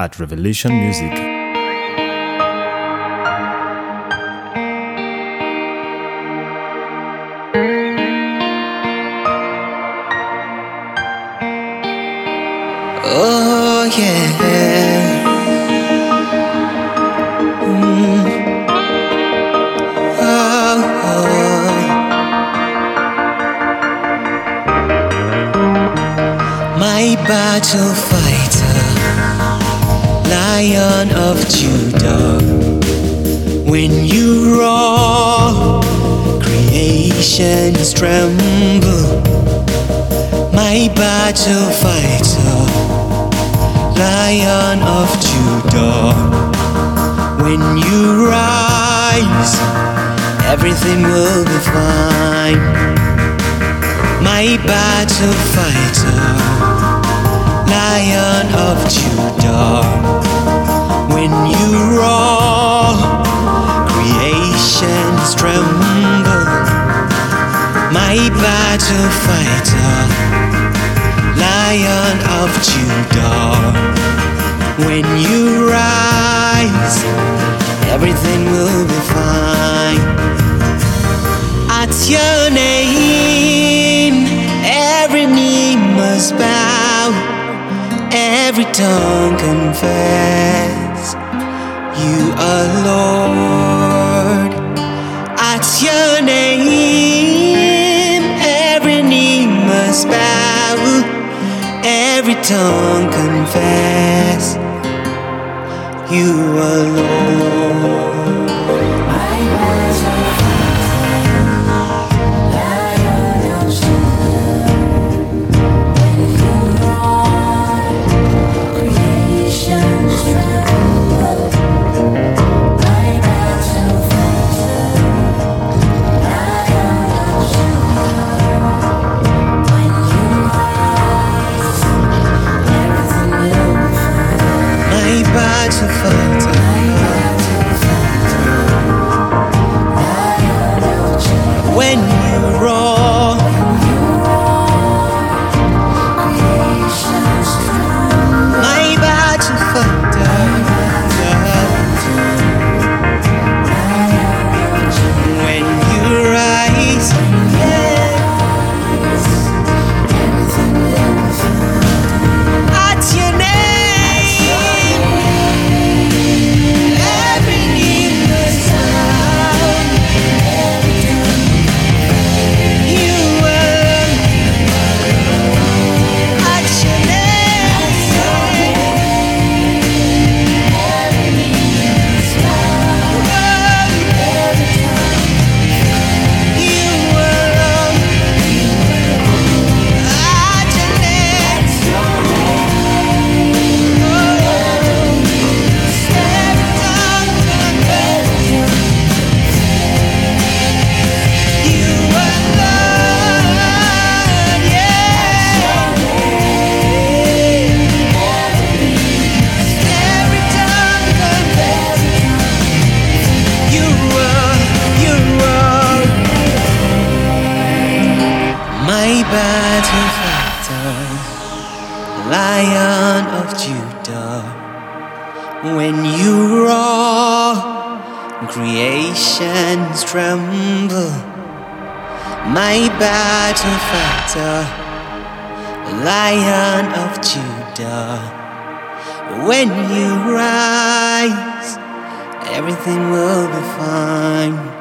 at Revelation Music. Oh yeah. Mm. Oh, oh. My battle fighter, Lion of Judah. When you roar, creations tremble. My battle fighter, Lion of Judah. When you rise, everything will be fine. My battle fighter, Lion of Judah. When you roar, creations tremble. My battle fighter, Lion of Judah. When you rise, everything will be fine. At your name, every knee must bow, every tongue confess you are Lord. At your name, every knee must bow, every tongue confess you are Lord. Battle Judah. When you roar, creations tremble. My battle fighter, Lion of Judah. When you rise, everything will be fine.